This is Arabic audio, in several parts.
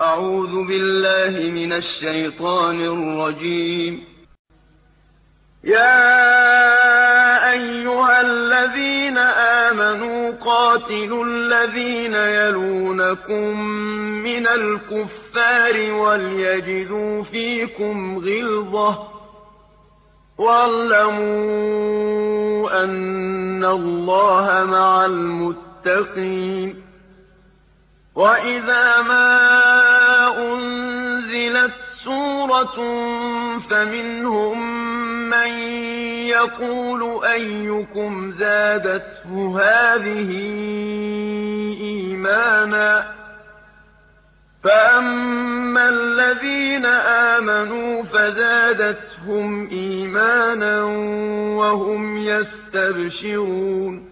أعوذ بالله من الشيطان الرجيم. يا أيها الذين آمنوا قاتلوا الذين يلونكم من الكفار وليجدوا فيكم غلظة. واعلموا أن الله مع المتقين. وإذا ما فمنهم من يقول أيكم زادته هذه إيمانا فأما الذين آمنوا فزادتهم إيمانا وهم يستبشرون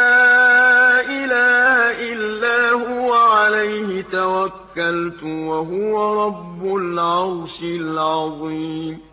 تَوَكَّلْتُ ۖ وَهُوَ رَبُّ الْعَرْشِ الْعَظِيمِ.